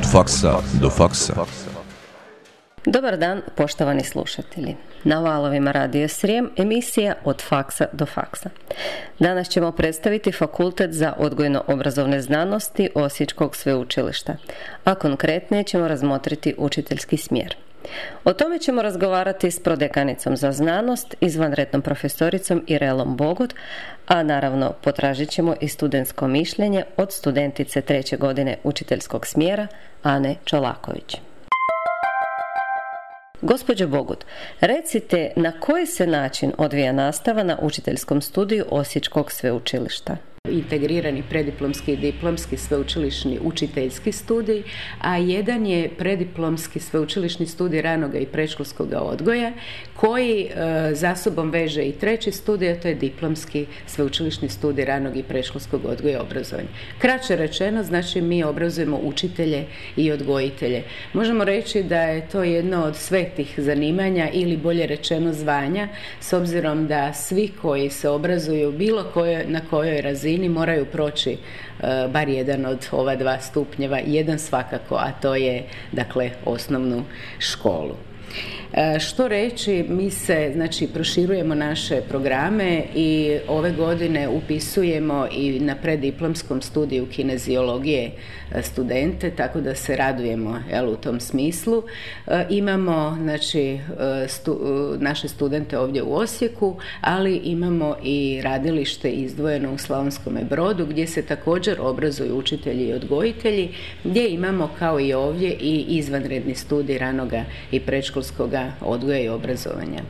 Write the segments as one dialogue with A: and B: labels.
A: Od faksa do faksa.
B: Dobar dan, poštovani slušatelji. Na valovima Radio Srijem emisija Od faksa do faksa. Danas ćemo predstaviti Fakultet za odgojno-obrazovne znanosti Osječkog sveučilišta, a konkretnije ćemo razmotriti učiteljski smjer. O tome ćemo razgovarati s prodekanicom za znanost, izvanrednom profesoricom Irelom Bogut, a naravno potražit ćemo i studentsko mišljenje od studentice treće godine učiteljskog smjera Ane Čolaković. Gospođo Bogut, recite na koji se način odvija nastava na učiteljskom studiju Osječkog sveučilišta?
C: Integrirani prediplomski i diplomski sveučilišni učiteljski studij, a jedan je prediplomski sveučilišni studij ranoga i predškolskog odgoja koji e, za sobom veže i treći studij, a to je diplomski sveučilišni studij ranog i predškolskog odgoja i obrazovanja. Kraće rečeno, znači mi obrazujemo učitelje i odgojitelje. Možemo reći da je to jedno od svetih zanimanja ili bolje rečeno zvanja, s obzirom da svi koji se obrazuju bilo koje, na kojoj razini moraju proći e, bar jedan od ova dva stupnjeva, jedan svakako, a to je dakle osnovnu školu. E, što reći, mi se znači proširujemo naše programe i ove godine upisujemo i na preddiplomskom studiju kineziologije e, studente, tako da se radujemo jel, u tom smislu. E, imamo znači naše studente ovdje u Osijeku, ali imamo i radilište izdvojeno u Slavonskom brodu gdje se također obrazuju učitelji i odgojitelji, gdje imamo kao i ovdje i izvanredni studij ranoga i odgoja i obrazovanja.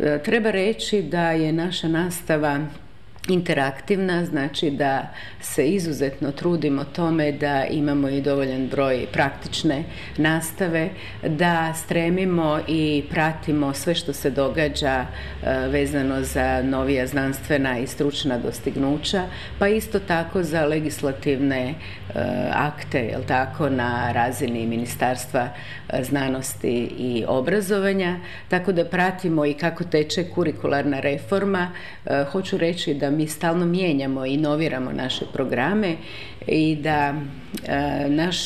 C: E, treba reći da je naša nastava interaktivna, znači da se izuzetno trudimo tome da imamo i dovoljan broj praktične nastave, da stremimo i pratimo sve što se događa e, vezano za novija znanstvena i stručna dostignuća, pa isto tako za legislativne e, akte, jel tako, na razini Ministarstva e, znanosti i obrazovanja, tako da pratimo i kako teče kurikularna reforma. Hoću reći da mi stalno mijenjamo i inoviramo naše programe i da e, naš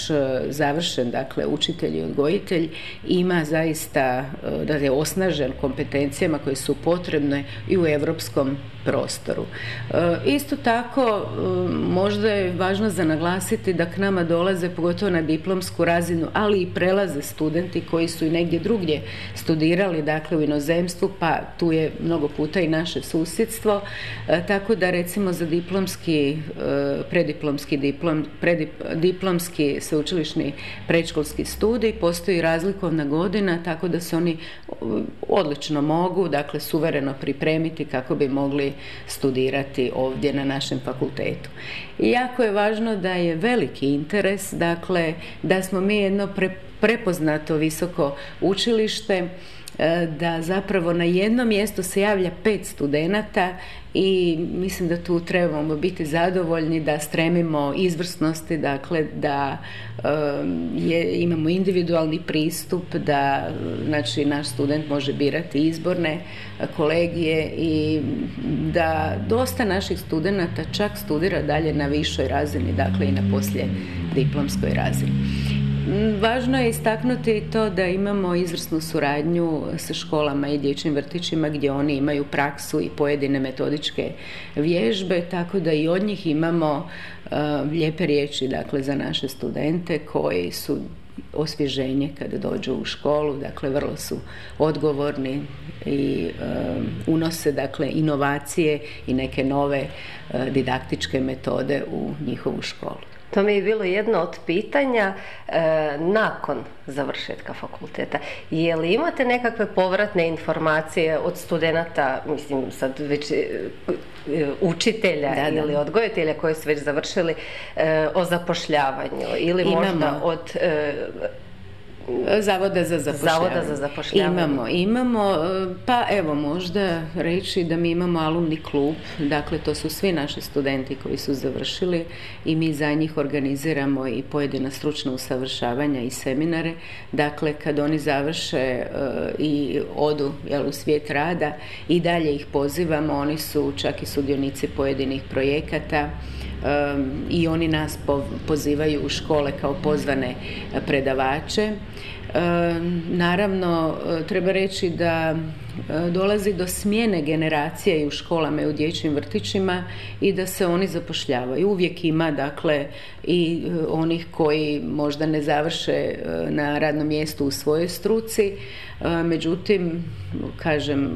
C: završen dakle učitelj i odgojitelj ima zaista e, da je osnažen kompetencijama koje su potrebne i u europskom prostoru. E, isto tako možda je važno za naglasiti da k nama dolaze pogotovo na diplomsku razinu, ali i prelaze studenti koji su i negdje drugdje studirali, dakle u inozemstvu, pa tu je mnogo puta i naše susjedstvo, tako da recimo za diplomski, prediplomski diplom, diplomski sveučilišni predškolski studij, postoji razlikovna godina, tako da se oni odlično mogu, dakle suvereno pripremiti kako bi mogli studirati ovdje na našem fakultetu. I jako je važno da je veliki interes, dakle da smo mi jedno prepoznato visoko učilište, E, da zapravo na jednom mjestu se javlja pet studenata i mislim da tu trebamo biti zadovoljni da stremimo izvrsnosti, dakle da je, imamo individualni pristup, da znači naš student može birati izborne kolegije i da dosta naših studenata čak studira dalje na višoj razini, dakle i na poslije diplomskoj razini. Mm, važno je istaknuti to da imamo izvrsnu suradnju sa školama i dječjim vrtićima gdje oni imaju praksu i pojedine metodičke vježbe, tako da i od njih imamo uh, lijepe riječi dakle, za naše studente koji su osvježenje kada dođu u školu, dakle vrlo su odgovorni i um, unose dakle inovacije i neke nove uh, didaktičke metode u njihovu školu.
B: To mi je bilo jedno od pitanja e, nakon završetka fakulteta. Je li imate nekakve povratne informacije od studenata, mislim sad već e, učitelja ili odgojitelja koji su već završili e, o zapošljavanju ili možda od
C: Zavoda za zapošljavanje.
B: Zavoda za zapošljavanje.
C: Imamo, imamo, pa evo možda reći da mi imamo alumni klub, dakle to su svi naši studenti koji su završili i mi za njih organiziramo i pojedina stručna usavršavanja i seminare. Dakle, kad oni završe uh, i odu jel, u svijet rada i dalje ih pozivamo, oni su čak i sudionici pojedinih projekata i oni nas pozivaju u škole kao pozvane predavače. Naravno, treba reći da dolazi do smjene generacije i u školama i u dječjim vrtićima i da se oni zapošljavaju. Uvijek ima dakle i e, onih koji možda ne završe e, na radnom mjestu u svojoj struci, međutim, kažem,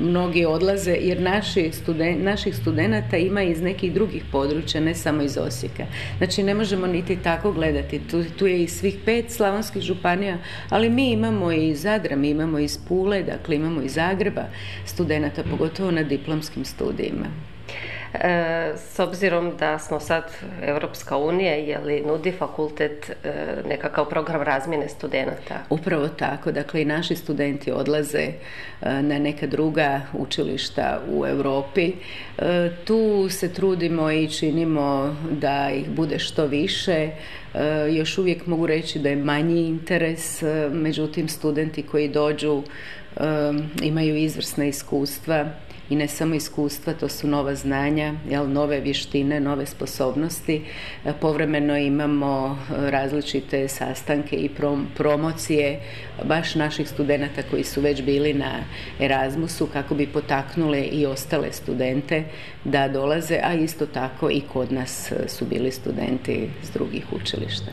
C: mnogi odlaze jer naši naših studenata ima iz nekih drugih područja, ne samo iz Osijeka. Znači ne možemo niti tako gledati. Tu, tu je i svih pet slavonskih županija, ali mi imamo i Zadra, mi imamo iz Pule, dakle imamo iz Zagreba studenata, pogotovo na diplomskim studijima.
B: E, s obzirom da smo sad Europska unija, je li nudi fakultet e, nekakav program razmjene studenata?
C: Upravo tako, dakle i naši studenti odlaze e, na neka druga učilišta u Europi. Tu se trudimo i činimo da ih bude što više. Još uvijek mogu reći da je manji interes, međutim studenti koji dođu imaju izvrsna iskustva i ne samo iskustva, to su nova znanja, jel, nove vještine, nove sposobnosti. E, povremeno imamo e, različite sastanke i promocije baš naših studenata koji su već bili na Erasmusu kako bi potaknule i ostale studente da dolaze, a isto tako i kod nas e, su bili studenti s drugih učilišta.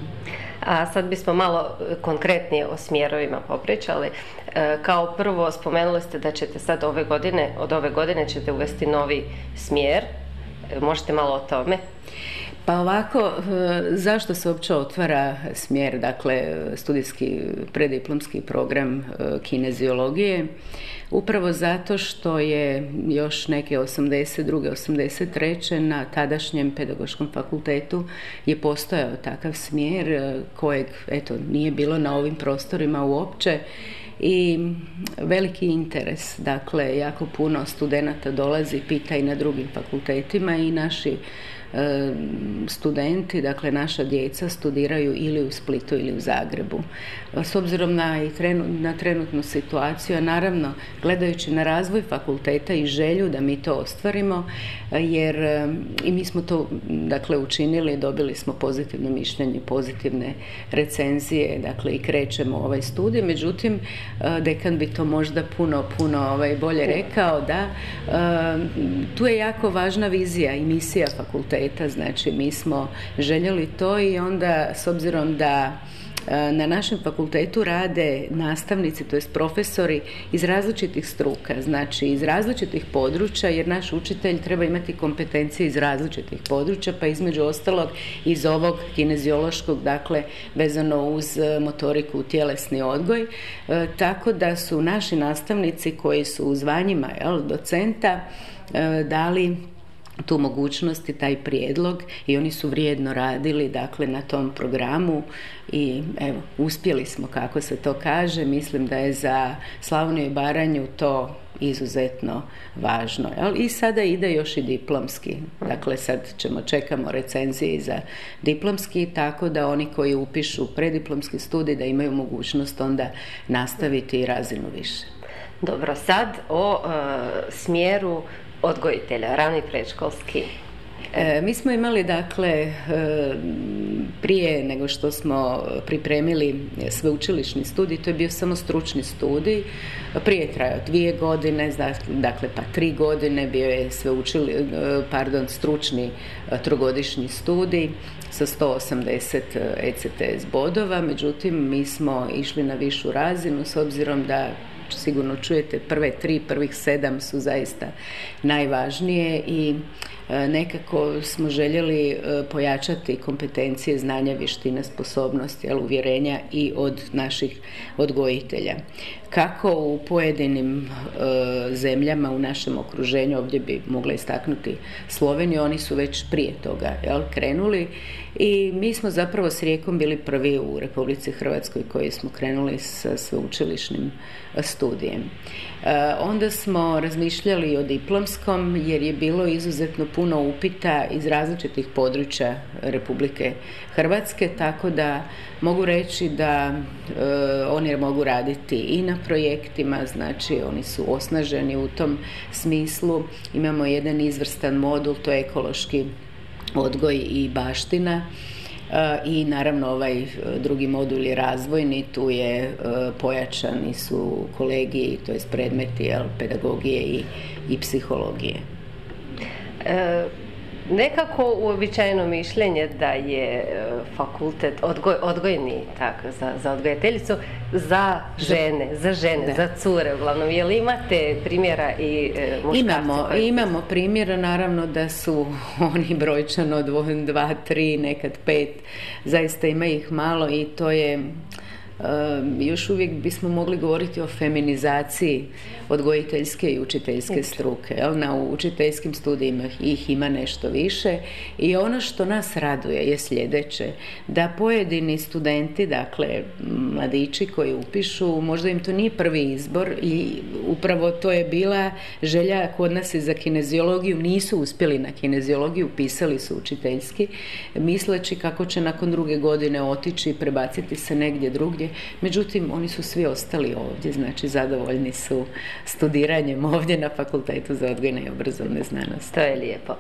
B: A sad bismo malo konkretnije o smjerovima popričali. E, kao prvo spomenuli ste da ćete sad ove godine, od ove godine ćete uvesti novi smjer. E, možete malo o tome?
C: Pa ovako, e, zašto se uopće otvara smjer, dakle, studijski prediplomski program kineziologije? Upravo zato što je još neke 82. 83. na tadašnjem pedagoškom fakultetu je postojao takav smjer kojeg, eto, nije bilo na ovim prostorima uopće i veliki interes. Dakle, jako puno studenata dolazi, pita i na drugim fakultetima i naši studenti, dakle naša djeca studiraju ili u Splitu ili u Zagrebu. S obzirom na, i na trenutnu situaciju, a naravno gledajući na razvoj fakulteta i želju da mi to ostvarimo, jer i mi smo to dakle učinili, dobili smo pozitivno mišljenje, pozitivne recenzije, dakle i krećemo ovaj studij, međutim e, dekan bi to možda puno, puno ovaj, bolje rekao da tu je jako važna vizija i misija fakulteta znači mi smo željeli to i onda s obzirom da e, na našem fakultetu rade nastavnici, to jest profesori iz različitih struka, znači iz različitih područja, jer naš učitelj treba imati kompetencije iz različitih područja, pa između ostalog iz ovog kineziološkog, dakle vezano uz motoriku tjelesni odgoj, e, tako da su naši nastavnici koji su u zvanjima jel, docenta e, dali tu mogućnost i taj prijedlog i oni su vrijedno radili dakle na tom programu i evo uspjeli smo kako se to kaže. Mislim da je za Slavoniju i Baranju to izuzetno važno i sada ide još i diplomski. Dakle sad ćemo čekamo recenzije za diplomski tako da oni koji upišu prediplomski studij da imaju mogućnost onda nastaviti razinu više.
B: Dobro sad o e, smjeru odgojitelja, rani predškolski?
C: E, mi smo imali dakle e, prije nego što smo pripremili sveučilišni studij, to je bio samo stručni studij, prije je trajao dvije godine, dakle pa tri godine bio je sveučili, e, pardon, stručni trogodišnji studij sa 180 ECTS bodova, međutim mi smo išli na višu razinu s obzirom da sigurno čujete, prve tri, prvih sedam su zaista najvažnije i nekako smo željeli e, pojačati kompetencije, znanja, vještine, sposobnosti, ali uvjerenja i od naših odgojitelja kako u pojedinim e, zemljama u našem okruženju, ovdje bi mogla istaknuti Sloveniju, oni su već prije toga jel, krenuli i mi smo zapravo s Rijekom bili prvi u Republici Hrvatskoj koji smo krenuli sa sveučilišnim studijem. E, onda smo razmišljali o diplomskom jer je bilo izuzetno puno upita iz različitih područja Republike Hrvatske, tako da mogu reći da e, oni mogu raditi i na projektima, znači oni su osnaženi u tom smislu. Imamo jedan izvrstan modul, to je ekološki odgoj i baština i naravno ovaj drugi modul je razvojni, tu je pojačani su kolegiji, to je predmeti jel, pedagogije i, i psihologije.
B: E, nekako uobičajeno mišljenje da je e, fakultet odgoj, odgojni tak, za, za odgojiteljicu za žene, za žene, za cure uglavnom. Jel imate primjera i e,
C: Imamo, imamo primjera, naravno da su oni brojčano dva, tri, nekad pet, zaista ima ih malo i to je još uvijek bismo mogli govoriti o feminizaciji odgojiteljske i učiteljske struke. Na učiteljskim studijima ih ima nešto više i ono što nas raduje je sljedeće, da pojedini studenti, dakle mladići koji upišu, možda im to nije prvi izbor i upravo to je bila želja kod nas i za kineziologiju, nisu uspjeli na kineziologiju, pisali su učiteljski, misleći kako će nakon druge godine otići i prebaciti se negdje drugdje Međutim, oni su svi ostali ovdje, znači zadovoljni su studiranjem ovdje na Fakultetu za odgojne i obrazovne znanosti.
B: To je lijepo.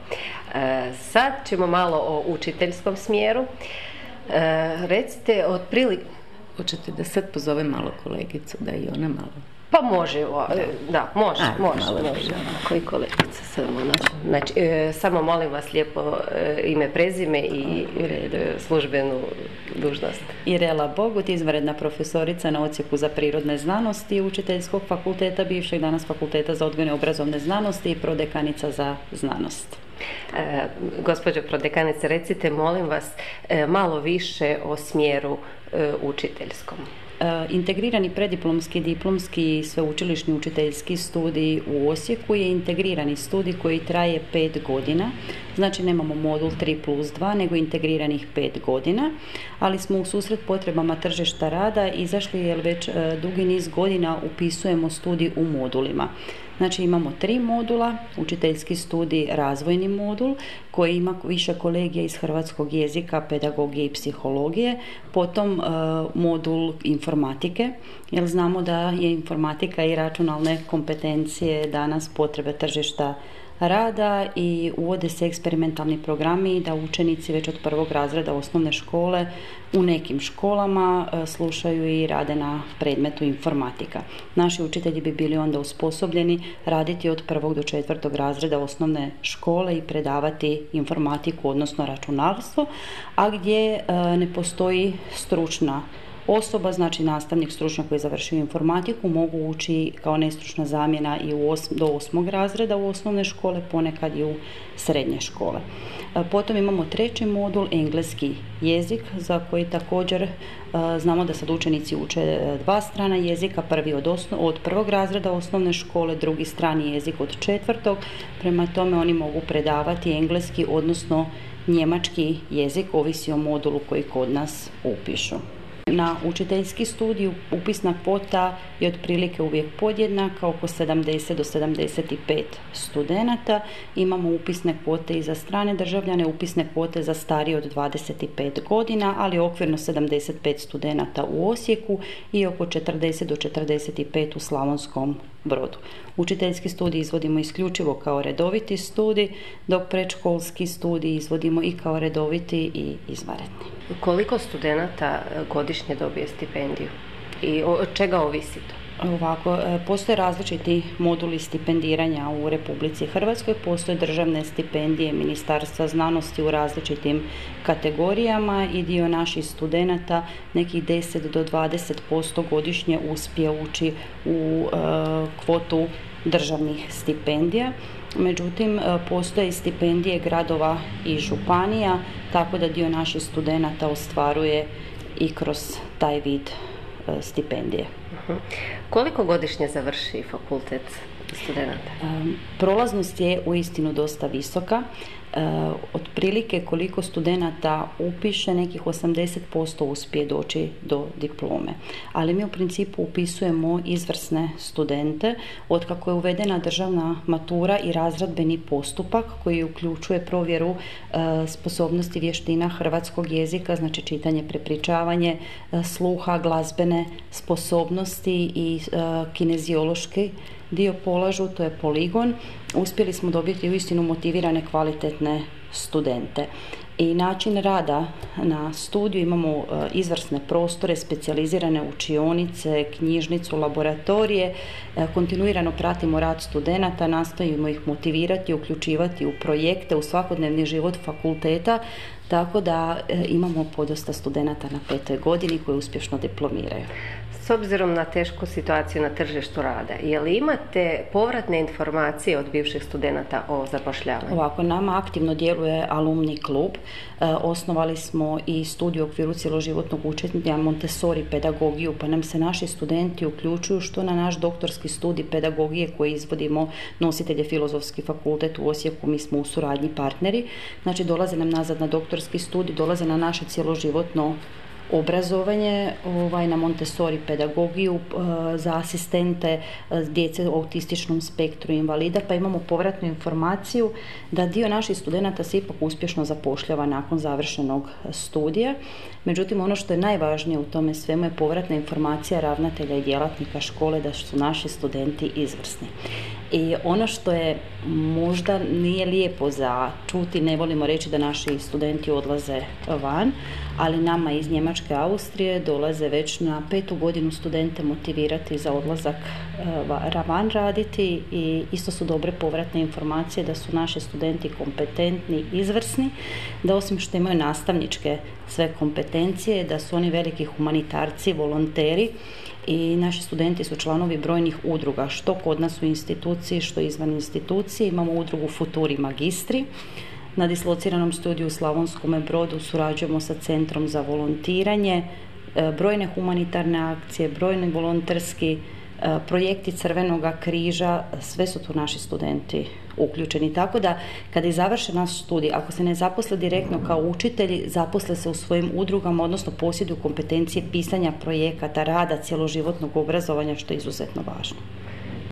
B: E, sad ćemo malo o učiteljskom smjeru. E, recite, otprilike...
C: Hoćete da sad pozovem malo kolegicu, da i ona malo...
B: Pa može, da, može, može, može. Koji kolegica samo, znači, e, samo molim vas lijepo e, ime, prezime i službenu dužnost.
A: Irela Bogut, izvanredna profesorica na Ocijeku za prirodne znanosti Učiteljskog fakulteta, bivšeg danas fakulteta za odgojne obrazovne znanosti i prodekanica za znanost.
B: E, gospođo prodekanice, recite molim vas e, malo više o smjeru učiteljskom.
A: E, integrirani prediplomski, diplomski i sveučilišni učiteljski studij u Osijeku je integrirani studij koji traje pet godina. Znači nemamo modul 3 plus 2, nego integriranih pet godina, ali smo u susret potrebama tržišta rada izašli jer već e, dugi niz godina upisujemo studij u modulima. Znači imamo tri modula, učiteljski studij, razvojni modul koji ima više kolegija iz hrvatskog jezika, pedagogije i psihologije, potom e, modul informatike, jer znamo da je informatika i računalne kompetencije danas potrebe tržišta rada i uvode se eksperimentalni programi da učenici već od prvog razreda osnovne škole u nekim školama e, slušaju i rade na predmetu informatika. Naši učitelji bi bili onda usposobljeni raditi od prvog do četvrtog razreda osnovne škole i predavati informatiku, odnosno računalstvo, a gdje e, ne postoji stručna osoba, znači nastavnik stručnjak koji je završio informatiku, mogu ući kao nestručna zamjena i u do osmog razreda u osnovne škole, ponekad i u srednje škole. E, potom imamo treći modul, engleski jezik, za koji također e, znamo da sad učenici uče e, dva strana jezika, prvi od, od prvog razreda osnovne škole, drugi strani jezik od četvrtog, prema tome oni mogu predavati engleski, odnosno njemački jezik, ovisi o modulu koji kod nas upišu. Na učiteljski studij upisna kvota je otprilike uvijek podjednaka, oko 70 do 75 studenata. Imamo upisne kvote i za strane državljane, upisne kvote za starije od 25 godina, ali okvirno 75 studenata u Osijeku i oko 40 do 45 u Slavonskom brodu. Učiteljski studij izvodimo isključivo kao redoviti studij, dok predškolski studij izvodimo i kao redoviti i izvanredni.
B: Koliko studenata godišnje dobije stipendiju i od čega ovisi to?
A: Ovako, e, postoje različiti moduli stipendiranja u Republici Hrvatskoj, postoje državne stipendije Ministarstva znanosti u različitim kategorijama i dio naših studenata nekih 10 do 20% godišnje uspije ući u e, kvotu državnih stipendija. Međutim, e, postoje stipendije gradova i županija, tako da dio naših studenata ostvaruje i kroz taj vid stipendije.
B: Koliko godišnje završi fakultet studenta?
A: Prolaznost je uistinu dosta visoka. E, otprilike koliko studenata upiše, nekih 80% uspije doći do diplome. Ali mi u principu upisujemo izvrsne studente. od kako je uvedena državna matura i razradbeni postupak koji uključuje provjeru sposobnosti vještina hrvatskog jezika, znači čitanje, prepričavanje, sluha, glazbene sposobnosti i kineziološki dio polažu, to je poligon. Uspjeli smo dobiti uistinu motivirane kvalitetne studente i način rada na studiju imamo e, izvrsne prostore, specijalizirane učionice, knjižnicu, laboratorije, e, kontinuirano pratimo rad studenata, nastojimo ih motivirati, uključivati u projekte, u svakodnevni život fakulteta, tako da e, imamo podosta studenata na petoj godini koji uspješno diplomiraju.
B: Obzirom na tešku situaciju na tržištu rada, je li imate povratne informacije od bivših studenata o zapošljavanju?
A: Ovako, nama aktivno djeluje alumni klub. E, osnovali smo i studiju u okviru cjeloživotnog učenja Montessori pedagogiju, pa nam se naši studenti uključuju što na naš doktorski studij pedagogije koji izvodimo nositelje filozofski fakultet u Osijeku, mi smo u suradnji partneri. Znači, dolaze nam nazad na doktorski studij, dolaze na naše cjeloživotno obrazovanje ovaj, na Montessori pedagogiju e, za asistente e, djece u autističnom spektru invalida, pa imamo povratnu informaciju da dio naših studenata se ipak uspješno zapošljava nakon završenog studija. Međutim, ono što je najvažnije u tome svemu je povratna informacija ravnatelja i djelatnika škole da su naši studenti izvrsni. I ono što je možda nije lijepo za čuti, ne volimo reći da naši studenti odlaze van, ali nama iz Njemačke Austrije dolaze već na petu godinu studente motivirati za odlazak e, van raditi i isto su dobre povratne informacije da su naši studenti kompetentni, izvrsni, da osim što imaju nastavničke sve kompetencije, da su oni veliki humanitarci, volonteri i naši studenti su članovi brojnih udruga, što kod nas u instituciji, što izvan institucije. Imamo udrugu Futuri Magistri, na dislociranom studiju u Slavonskom brodu surađujemo sa Centrom za volontiranje, e, brojne humanitarne akcije, brojni volonterski e, projekti Crvenog križa, sve su tu naši studenti uključeni. Tako da kada i završe naš studij, ako se ne zaposle direktno kao učitelji, zaposle se u svojim udrugama, odnosno posjeduju kompetencije pisanja projekata, rada, cjeloživotnog obrazovanja, što je izuzetno važno.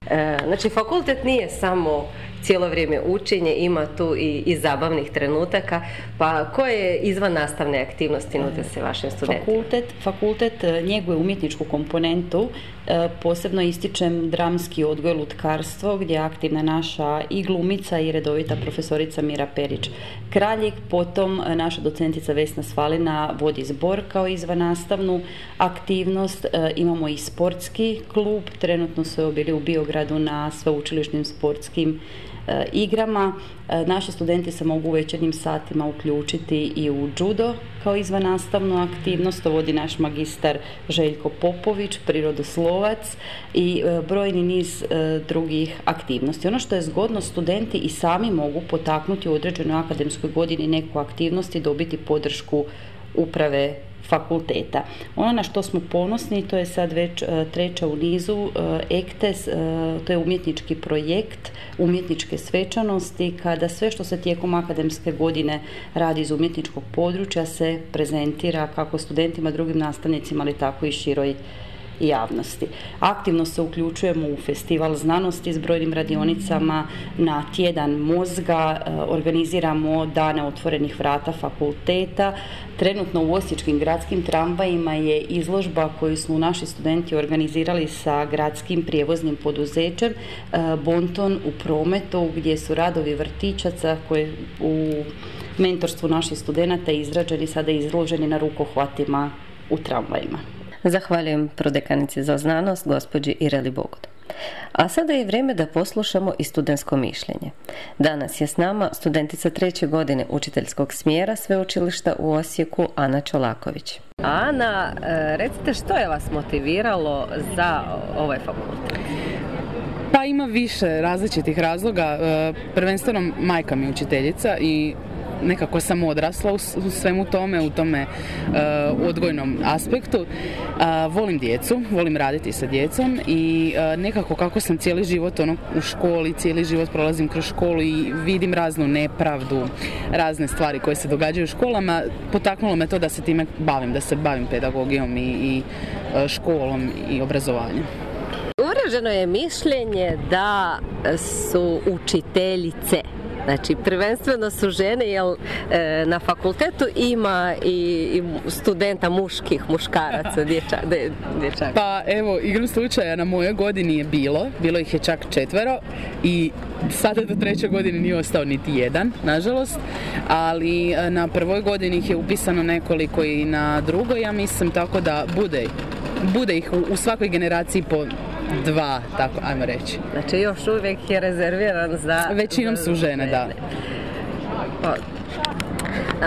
B: E, znači, fakultet nije samo cijelo vrijeme učenje, ima tu i, i zabavnih trenutaka, pa koje izvan nastavne aktivnosti nude se vašim studentima?
A: Fakultet, fakultet e, njeguje umjetničku komponentu, e, posebno ističem dramski odgoj lutkarstvo gdje je aktivna naša i glumica i redovita profesorica Mira Perić. Kraljik, potom naša docentica Vesna Svalina vodi zbor kao izvan nastavnu aktivnost, imamo i sportski klub, trenutno su bili u Biogradu na sveučilišnim sportskim igrama. E, naši studenti se mogu u večernjim satima uključiti i u judo kao izvanastavnu aktivnost. To vodi naš magistar Željko Popović, prirodoslovac i e, brojni niz drugih aktivnosti. Ono što je zgodno, studenti i sami mogu potaknuti u određenoj akademskoj godini neku aktivnost i dobiti podršku uprave fakulteta. Ono na što smo ponosni, to je sad već e, treća u nizu, EKTES, e, to je umjetnički projekt umjetničke svečanosti, kada sve što se tijekom akademske godine radi iz umjetničkog područja se prezentira kako studentima, drugim nastavnicima, ali tako i široj javnosti. Aktivno se uključujemo u festival znanosti s brojnim radionicama, na tjedan mozga, e, organiziramo dane otvorenih vrata fakulteta. Trenutno u Osječkim gradskim tramvajima je izložba koju smo naši studenti organizirali sa gradskim prijevoznim poduzećem e, Bonton u prometu gdje su radovi vrtićaca koje u mentorstvu naših studenata izrađeni sada izloženi na rukohvatima u tramvajima.
B: Zahvaljujem prodekanici za znanost, gospođi Ireli Bogod. A sada je vrijeme da poslušamo i studentsko mišljenje. Danas je s nama studentica treće godine učiteljskog smjera sveučilišta u Osijeku Ana Čolaković. Ana, e, recite što je vas motiviralo za ovaj fakultet?
D: Pa ima više različitih razloga. E, prvenstveno majka mi je učiteljica i nekako sam odrasla u, svemu tome, u tome uh, odgojnom aspektu. Uh, volim djecu, volim raditi sa djecom i uh, nekako kako sam cijeli život ono, u školi, cijeli život prolazim kroz školu i vidim raznu nepravdu, razne stvari koje se događaju u školama, potaknulo me to da se time bavim, da se bavim pedagogijom i, i školom i obrazovanjem.
B: Uraženo je mišljenje da su učiteljice Znači, prvenstveno su žene, jer e, na fakultetu ima i, i studenta muških, muškaraca, dječa, de, dječaka.
D: Pa evo, igrom slučaja na mojoj godini je bilo, bilo ih je čak četvero i sada do treće godine nije ostao niti jedan, nažalost, ali e, na prvoj godini ih je upisano nekoliko i na drugoj, ja mislim, tako da bude, bude ih u, u svakoj generaciji po dva, tako ajmo reći.
B: Znači, još uvijek je rezerviran za...
D: Većinom su žene, da.
B: Pa,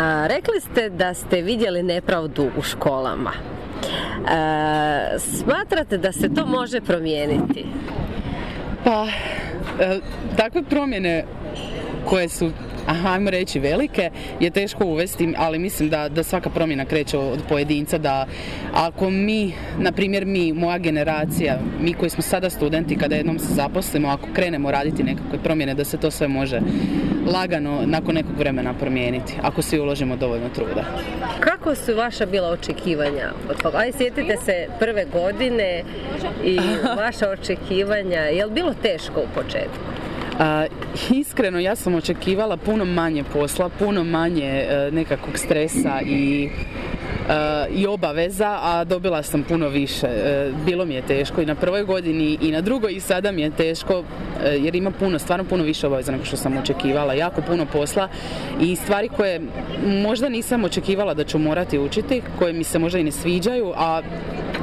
B: a, rekli ste da ste vidjeli nepravdu u školama. A, smatrate da se to može promijeniti?
D: Pa, e, takve promjene koje su ajmo reći velike, je teško uvesti, ali mislim da, da svaka promjena kreće od pojedinca, da ako mi, na primjer mi, moja generacija, mi koji smo sada studenti, kada jednom se zaposlimo, ako krenemo raditi nekakve promjene, da se to sve može lagano nakon nekog vremena promijeniti, ako svi uložimo dovoljno truda.
B: Kako su vaša bila očekivanja od toga? Aj, sjetite se prve godine i vaša očekivanja. Je li bilo teško u početku?
D: A, iskreno, ja sam očekivala puno manje posla, puno manje e, nekakvog stresa i e, i obaveza, a dobila sam puno više. E, bilo mi je teško i na prvoj godini i na drugoj i sada mi je teško jer ima puno, stvarno puno više obaveza nego što sam očekivala. Jako puno posla i stvari koje možda nisam očekivala da ću morati učiti, koje mi se možda i ne sviđaju, a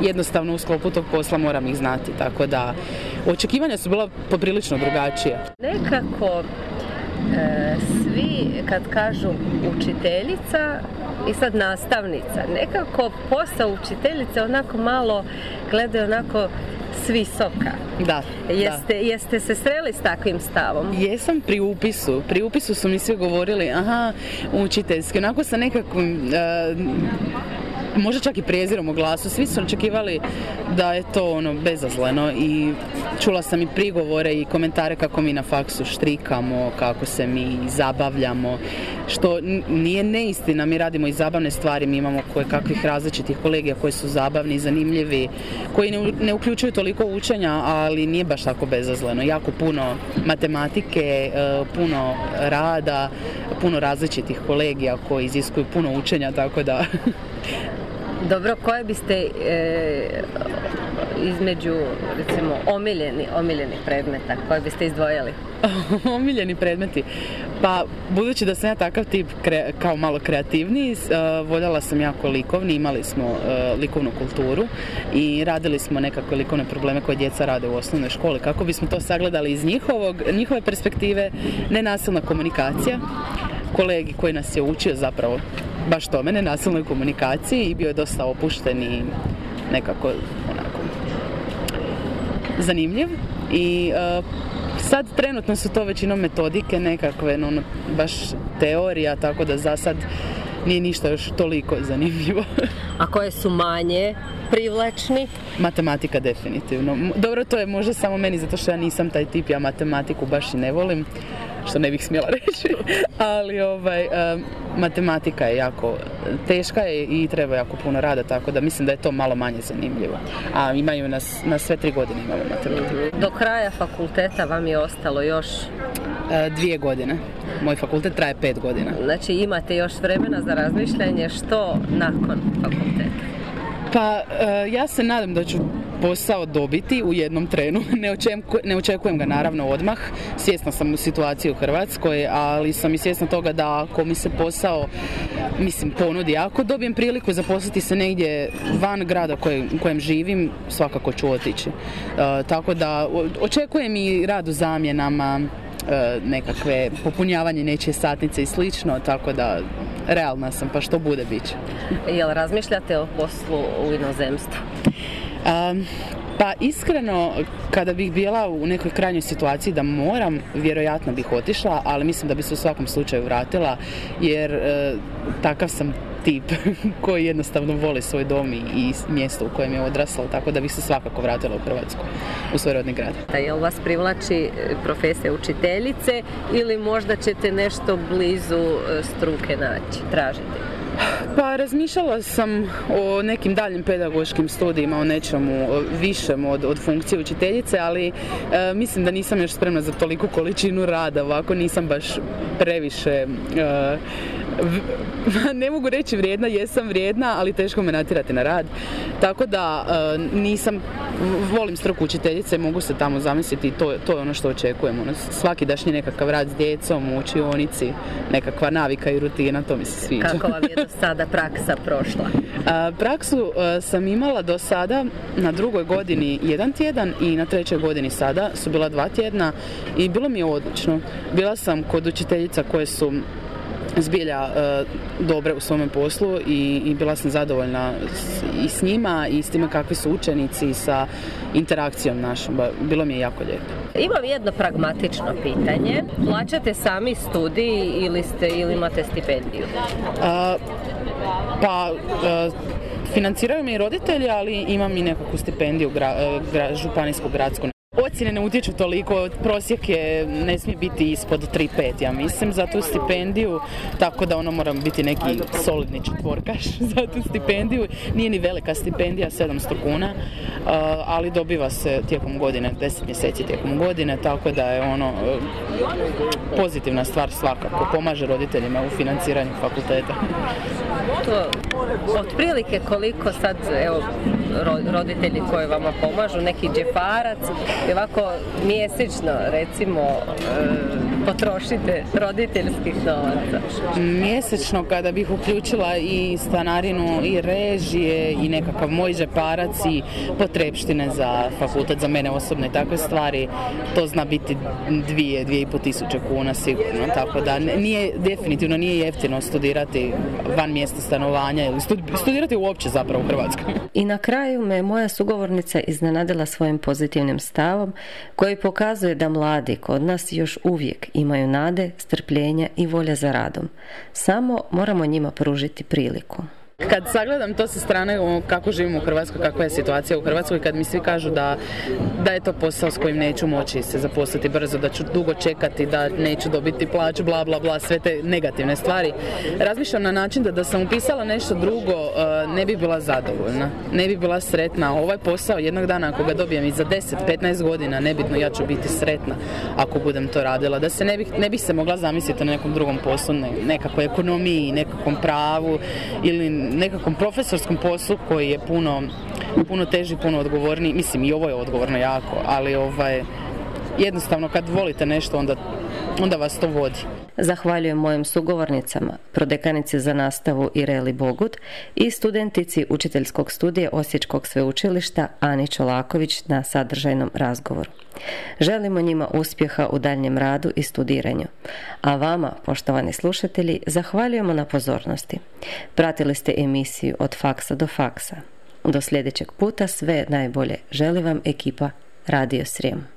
D: jednostavno u sklopu tog posla moram ih znati. Tako da očekivanja su bila poprilično drugačija.
B: Nekako e, svi kad kažu učiteljica i sad nastavnica, nekako posao učiteljice onako malo gledaju onako s visoka.
D: Da,
B: Jeste, jeste se sreli s takvim stavom?
D: Jesam pri upisu. Pri upisu su mi svi govorili, aha, učiteljski, onako sa nekakvim, e, možda čak i prezirom u glasu. Svi su očekivali da je to ono bezazleno i čula sam i prigovore i komentare kako mi na faksu štrikamo, kako se mi zabavljamo, što nije neistina, mi radimo i zabavne stvari, mi imamo koje kakvih različitih kolegija koji su zabavni i zanimljivi, koji ne, ne uključuju toliko učenja, ali nije baš tako bezazleno. Jako puno matematike, e, puno rada, puno različitih kolegija koji iziskuju puno učenja, tako da
B: Dobro, koje biste e, između, recimo, omiljeni, omiljenih predmeta, koje biste izdvojili?
D: Omiljeni predmeti. Pa, budući da sam ja takav tip kao malo kreativniji, e, voljela sam jako likovni, imali smo e, likovnu kulturu i radili smo nekakve likovne probleme koje djeca rade u osnovnoj školi. Kako bismo to sagledali iz njihovog, njihove perspektive, nenasilna komunikacija, kolegi koji nas je učio zapravo baš tome, nenasilnoj komunikaciji i bio je dosta opušten i nekako onako zanimljiv i e, sad trenutno su to većinom metodike nekakve, no, ono, baš teorija, tako da za sad nije ništa još toliko zanimljivo.
B: A koje su manje privlačni?
D: Matematika definitivno. Dobro, to je možda samo meni zato što ja nisam taj tip, ja matematiku baš i ne volim, što ne bih smjela reći, ali ovaj, matematika je jako teška je i treba jako puno rada, tako da mislim da je to malo manje zanimljivo. A imaju nas, na sve tri godine imamo matematiku.
B: Do kraja fakulteta vam je ostalo još,
D: E, dvije godine. Moj fakultet traje pet godina.
B: znači imate još vremena za razmišljanje što nakon fakulteta.
D: Pa e, ja se nadam da ću posao dobiti u jednom trenu. Ne, očeku- ne očekujem ga naravno odmah. Svjesna sam u situaciji u Hrvatskoj, ali sam i svjesna toga da ako mi se posao mislim ponudi, ako dobijem priliku zaposliti se negdje van grada koje- u kojem živim, svakako ću otići. E, tako da očekujem i rad u zamjenama, e, nekakve popunjavanje nečije satnice i slično, tako da realna sam, pa što bude bit će.
B: Jel razmišljate o poslu u inozemstvu?
D: Pa iskreno, kada bih bila u nekoj krajnjoj situaciji da moram, vjerojatno bih otišla, ali mislim da bi se u svakom slučaju vratila, jer e, takav sam tip koji jednostavno voli svoj dom i, i mjesto u kojem je odrasla, tako da bih se svakako vratila u Hrvatsku, u svoj rodni grad.
B: Da jel vas privlači e, profesija učiteljice ili možda ćete nešto blizu e, struke naći, tražiti?
D: Pa razmišljala sam o nekim daljim pedagoškim studijima, o nečemu višem od, od funkcije učiteljice, ali e, mislim da nisam još spremna za toliku količinu rada, ovako nisam baš previše e, ne mogu reći vrijedna, jesam vrijedna, ali teško me natirati na rad. Tako da e, nisam, volim struku učiteljice, mogu se tamo zamisliti i to, to je ono što očekujem. Ono, svaki dašnji nekakav rad s djecom u učionici, nekakva navika i rutina, to mi se sviđa.
B: Kako vam je do sada praksa prošla?
D: praksu e, sam imala do sada na drugoj godini jedan tjedan i na trećoj godini sada su bila dva tjedna i bilo mi je odlično. Bila sam kod učiteljica koje su zbilja e, dobre u svome poslu i, i bila sam zadovoljna i s njima i s time kakvi su učenici i sa interakcijom našom. Bilo mi je jako lijepo.
B: Imam jedno pragmatično pitanje. Plaćate sami studij ili, ste, ili imate stipendiju?
D: pa, financiraju mi i roditelji, ali imam i nekakvu stipendiju gra, gra, županijsku gradsku. Ocjene ne utječu toliko, prosjek je, ne smije biti ispod 3-5, ja mislim, za tu stipendiju, tako da ono moram biti neki solidni četvorkaš za tu stipendiju. Nije ni velika stipendija, 700 kuna, ali dobiva se tijekom godine, 10 mjeseci tijekom godine, tako da je ono pozitivna stvar svakako, pomaže roditeljima u financiranju fakulteta.
B: To, otprilike koliko sad, evo, roditelji koji vama pomažu, neki džeparac. Ovako mjesečno recimo e, potrošite roditeljskih novaca?
D: Mjesečno kada bih uključila i stanarinu i režije i nekakav moj džeparac i potrepštine za fakultet, za mene osobno i takve stvari, to zna biti dvije, dvije i po tisuće kuna sigurno, tako da nije, definitivno nije jeftino studirati van mjesta stanovanja ili studirati uopće zapravo u Hrvatskoj.
B: I na kraju me moja sugovornica iznenadila svojim pozitivnim stavom koji pokazuje da mladi kod nas još uvijek imaju nade, strpljenja i volja za radom. Samo moramo njima pružiti priliku.
D: Kad sagledam to sa strane kako živimo u Hrvatskoj, kakva je situacija u Hrvatskoj, kad mi svi kažu da, da je to posao s kojim neću moći se zaposliti brzo, da ću dugo čekati, da neću dobiti plaću, bla bla bla, sve te negativne stvari, razmišljam na način da da sam upisala nešto drugo e, ne bi bila zadovoljna, ne bi bila sretna. Ovaj posao jednog dana ako ga dobijem i za 10-15 godina, nebitno ja ću biti sretna ako budem to radila. Da se ne bih, ne bih se mogla zamisliti na nekom drugom poslu, nekakvoj ekonomiji, nekakvom pravu ili nekakvom profesorskom poslu koji je puno, puno teži, puno odgovorniji. Mislim i ovo je odgovorno jako, ali ovaj, jednostavno kad volite nešto onda, onda vas to vodi.
B: Zahvaljujem mojim sugovornicama, prodekanici za nastavu Ireli Bogut i studentici učiteljskog studija Osječkog sveučilišta Ani Čolaković na sadržajnom razgovoru. Želimo njima uspjeha u daljnjem radu i studiranju. A vama, poštovani slušatelji, zahvaljujemo na pozornosti. Pratili ste emisiju od faksa do faksa. Do sljedećeg puta sve najbolje. Želi vam ekipa Radio Srijem.